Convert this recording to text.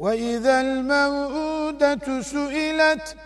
وإذا الموءودة سئلت